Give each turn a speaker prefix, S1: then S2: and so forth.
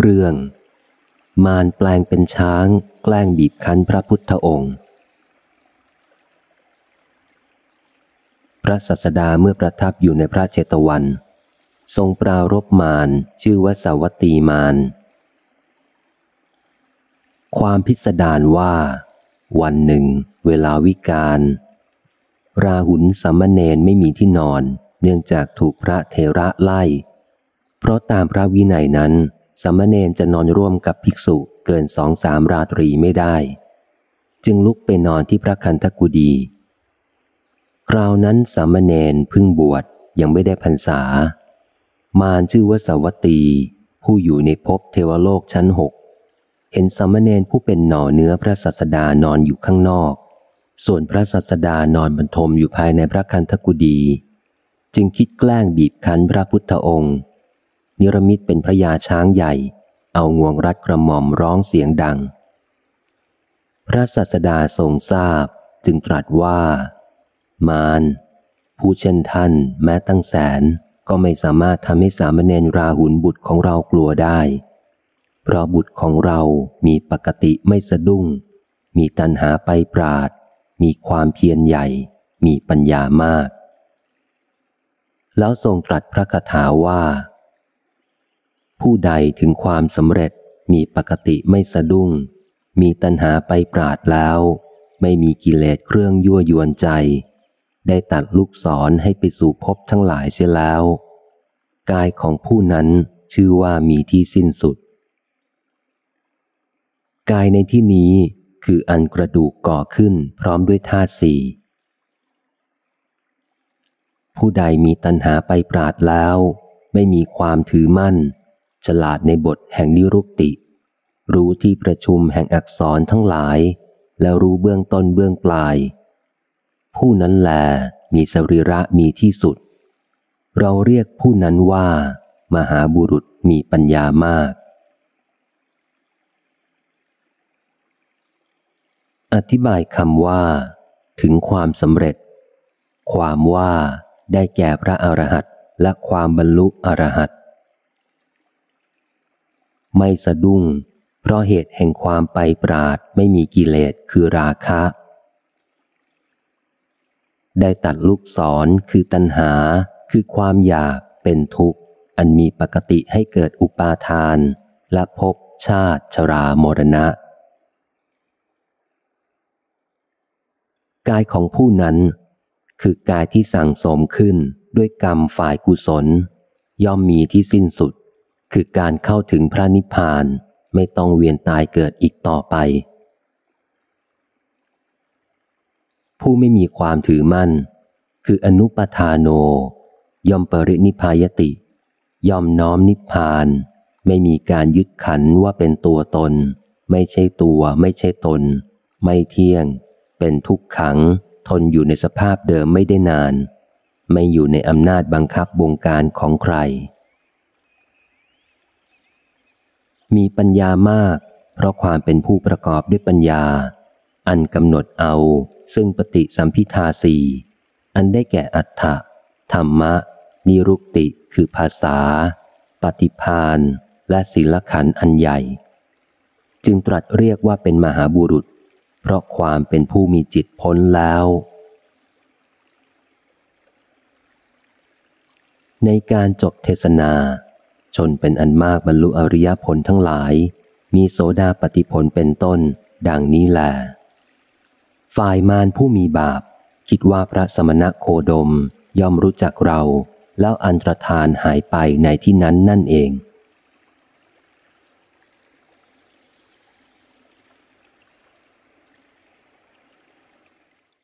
S1: เรื่อง มารแปลงเป็นช้าง แกล้งบีบคั้นพระพุทธองค์ พระสัสดาเมื่อประทับอยู่ในพระเจตวัน ทรงปรารบมารชื่อว่าสาวัตตีมาร ความพิสดารว่า วันหนึ่ง เวลาวิกาลราหุลสัมเณรไม่มีที่นอน เนื่องจากถูกพระเทระไล่ เพราะตามพระวินัยนั้น สัมเณรจะนอนร่วมกับภิกษุเกินสองสามราตรีไม่ได้ จึงลุกไปนอนที่พระคันธกุดี คราวนั้นสามเณรพึ่งบวชยังไม่ได้พรรษา มารชื่อว่าสวัตตี ผู้อยู่ในภพเทวโลกชั้นหกเห็นสามเณรผู้เป็นหน่อเนื้อพระสัสดานอนอยู่ข้างนอก ส่วนพระสัสดานอนบรรทมอยู่ภายในพระคันธกุดี จึงคิดแกล้งบีบคั้นพระพุทธองค์ นิรมิตเป็นพระยาช้างใหญ่ เอางวงรัดกระหม่อมร้องเสียงดัง พระสัสดาทรงทราบจึงตรัสว่า มารผู้เช่นท่านแม้ตั้งแสนก็ไม่สามารถทำให้สามเณรราหุลบุตรของเรากลัวได้ เพราะบุตรของเรามีปกติไม่สะดุ้ง มีตัณหาไปปราด มีความเพียรใหญ่ มีปัญญามาก แล้วทรงตรัสพระคาถาว่า ผู้ใดถึงความสำเร็จมีปกติไม่สะดุ้ง มีตัณหาไปปราดแล้ว ไม่มีกิเลสเครื่องยั่วยวนใจ ได้ตัดลูกศรให้ไปสู่ภพทั้งหลายเสียแล้ว กายของผู้นั้นชื่อว่ามีที่สิ้นสุด กายในที่นี้คืออันกระดูกก่อขึ้นพร้อมด้วยธาตุสี่ผู้ใดมีตัณหาไปปราดแล้ว ไม่มีความถือมั่น ฉลาดในบทแห่งนิรุกติ รู้ที่ประชุมแห่งอักษรทั้งหลาย แล้วรู้เบื้องต้นเบื้องปลาย ผู้นั้นแลมีสรีระมีที่สุด เราเรียกผู้นั้นว่า มหาบุรุษมีปัญญามาก อธิบายคำว่า ถึงความสำเร็จ ความว่าได้แก่พระอรหันต์และความบรรลุอรหันต์ ไม่สะดุ้ง เพราะเหตุแห่งความไปปราดไม่มีกิเลสคือราคะ ได้ตัดลูกศรคือตัณหา คือความอยากเป็นทุกข์ อันมีปกติให้เกิดอุปาทาน และภพชาติชรามรณะ กายของผู้นั้น คือกายที่สั่งสมขึ้นด้วยกรรมฝ่ายกุศล ย่อมมีที่สิ้นสุด คือการเข้าถึงพระนิพพานไม่ต้องเวียนตายเกิดอีกต่อไป ผู้ไม่มีความถือมั่น คืออนุปทาโน ย่อมปรินิพายติ ย่อมน้อมนิพพาน ไม่มีการยึดขันว่าเป็นตัวตน ไม่ใช่ตัว ไม่ใช่ตน ไม่เที่ยง เป็นทุกขัง ทนอยู่ในสภาพเดิมไม่ได้นาน ไม่อยู่ในอำนาจบังคับบงการของใคร มีปัญญามาก เพราะความเป็นผู้ประกอบด้วยปัญญา อันกำหนดเอา ซึ่งปฏิสัมพิทาสีอันได้แก่อัฏฐะธรรมะ นิรุกติคือภาษา ปฏิพานและศีลขันอันใหญ่ จึงตรัสเรียกว่าเป็นมหาบุรุษ เพราะความเป็นผู้มีจิตพ้นแล้ว ในการจบเทศนา ชนเป็นอันมากบรรลุอริยผลทั้งหลาย มีโสดาปฏิผลเป็นต้น ดังนี้แหละฝ่ายมารผู้มีบาป คิดว่าพระสมณะโคดมย่อมรู้จักเรา แล้วอันตรธานหายไปในที่นั้นนั่นเอง